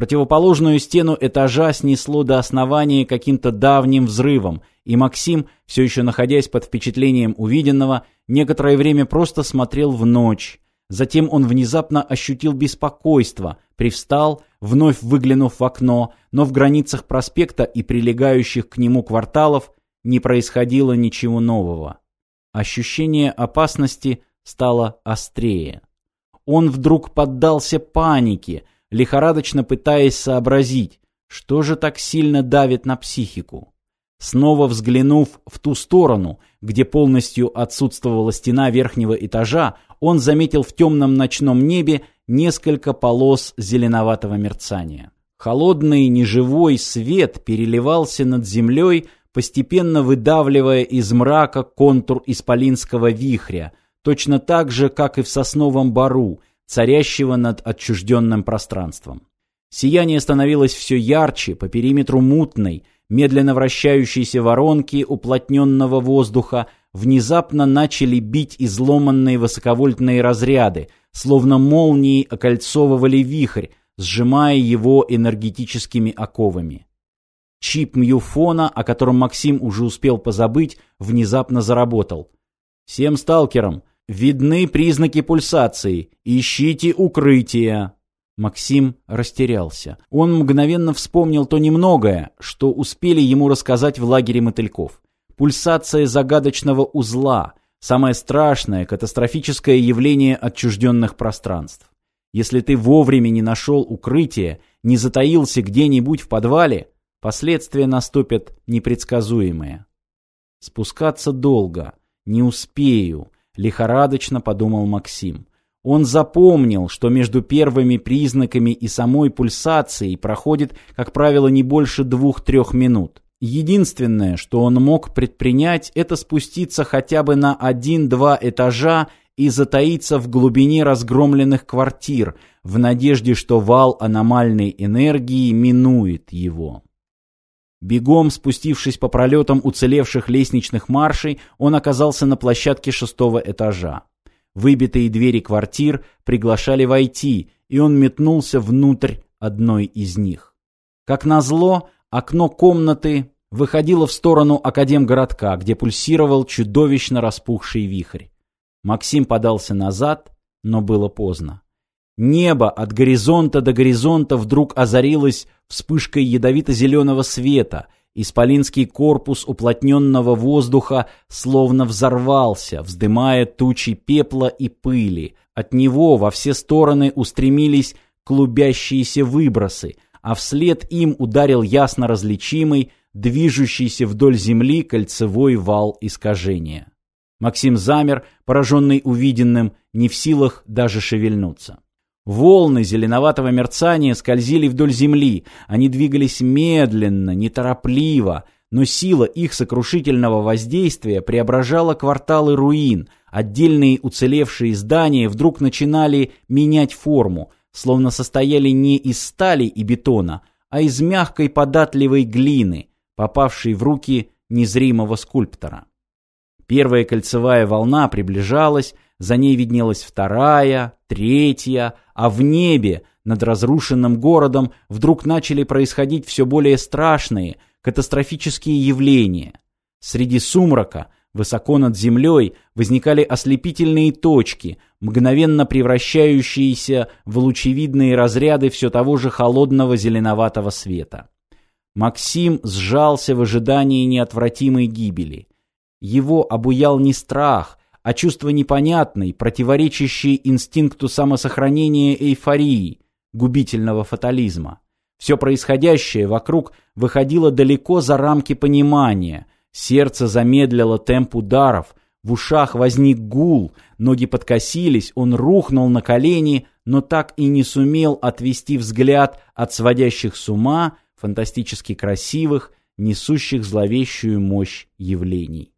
Противоположную стену этажа снесло до основания каким-то давним взрывом, и Максим, все еще находясь под впечатлением увиденного, некоторое время просто смотрел в ночь. Затем он внезапно ощутил беспокойство, привстал, вновь выглянув в окно, но в границах проспекта и прилегающих к нему кварталов не происходило ничего нового. Ощущение опасности стало острее. Он вдруг поддался панике, лихорадочно пытаясь сообразить, что же так сильно давит на психику. Снова взглянув в ту сторону, где полностью отсутствовала стена верхнего этажа, он заметил в темном ночном небе несколько полос зеленоватого мерцания. Холодный неживой свет переливался над землей, постепенно выдавливая из мрака контур исполинского вихря, точно так же, как и в сосновом бару, царящего над отчужденным пространством. Сияние становилось все ярче, по периметру мутной, медленно вращающейся воронки уплотненного воздуха внезапно начали бить изломанные высоковольтные разряды, словно молнии окольцовывали вихрь, сжимая его энергетическими оковами. Чип мюфона, о котором Максим уже успел позабыть, внезапно заработал. «Всем сталкерам! Видны признаки пульсации! Ищите укрытия!» Максим растерялся. Он мгновенно вспомнил то немногое, что успели ему рассказать в лагере мотыльков. Пульсация загадочного узла – самое страшное, катастрофическое явление отчужденных пространств. Если ты вовремя не нашел укрытие, не затаился где-нибудь в подвале, последствия наступят непредсказуемые. Спускаться долго, не успею, лихорадочно подумал Максим. Он запомнил, что между первыми признаками и самой пульсацией проходит, как правило, не больше двух-трех минут. Единственное, что он мог предпринять, это спуститься хотя бы на один-два этажа и затаиться в глубине разгромленных квартир, в надежде, что вал аномальной энергии минует его. Бегом спустившись по пролетам уцелевших лестничных маршей, он оказался на площадке шестого этажа. Выбитые двери квартир приглашали войти, и он метнулся внутрь одной из них. Как назло, окно комнаты выходило в сторону Академгородка, где пульсировал чудовищно распухший вихрь. Максим подался назад, но было поздно. Небо от горизонта до горизонта вдруг озарилось вспышкой ядовито-зеленого света — Исполинский корпус уплотненного воздуха словно взорвался, вздымая тучи пепла и пыли. От него во все стороны устремились клубящиеся выбросы, а вслед им ударил ясно различимый, движущийся вдоль земли кольцевой вал искажения. Максим замер, пораженный увиденным, не в силах даже шевельнуться. Волны зеленоватого мерцания скользили вдоль земли, они двигались медленно, неторопливо, но сила их сокрушительного воздействия преображала кварталы руин, отдельные уцелевшие здания вдруг начинали менять форму, словно состояли не из стали и бетона, а из мягкой податливой глины, попавшей в руки незримого скульптора. Первая кольцевая волна приближалась, за ней виднелась вторая, третья, а в небе над разрушенным городом вдруг начали происходить все более страшные, катастрофические явления. Среди сумрака, высоко над землей, возникали ослепительные точки, мгновенно превращающиеся в лучевидные разряды все того же холодного зеленоватого света. Максим сжался в ожидании неотвратимой гибели. Его обуял не страх, а чувство непонятной, противоречащей инстинкту самосохранения эйфории, губительного фатализма. Все происходящее вокруг выходило далеко за рамки понимания, сердце замедлило темп ударов, в ушах возник гул, ноги подкосились, он рухнул на колени, но так и не сумел отвести взгляд от сводящих с ума, фантастически красивых, несущих зловещую мощь явлений.